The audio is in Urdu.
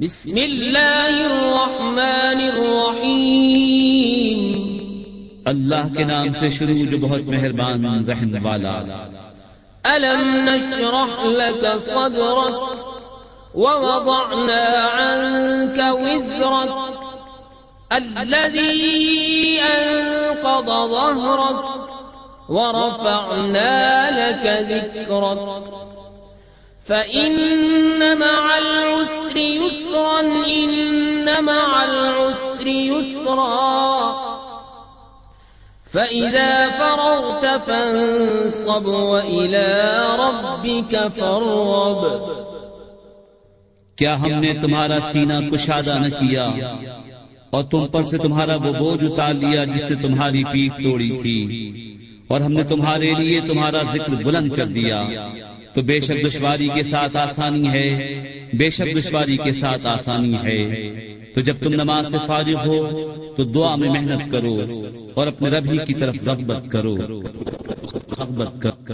بسم الله الرحمن الرحيم اللہ کے نام سے شروع جو بہت مہربان رحم والا۔ ألم نشرح لك صدرك ووضعنا عنك وزرك الذي أنقض ظهرك ورفعنا لك ذكرك فإن مع العسر يسرا، إن مع العسر يسرا. فإذا فرغت فانصب وإلى ربك فارغب. کیا ہم نے تمہارا سینہ کشادہ نہ کیا؟ اور تم پر سے تمہارا وہ بوجھ اتار لیا جس نے تمہاری پیٹ توڑی تھی۔ اور ہم نے تمہارے لیے تمہارا ذکر بلند کر دیا۔ تو بے شک دشواری کے ساتھ آسانی ہے، بے شک دشواری کے ساتھ آسانی ہے۔ تو جب تم نماز سے فارغ ہو، تو دعا میں محنت کرو اور اپنے ربی کی طرف رغبت کرو۔ رغبت کرو۔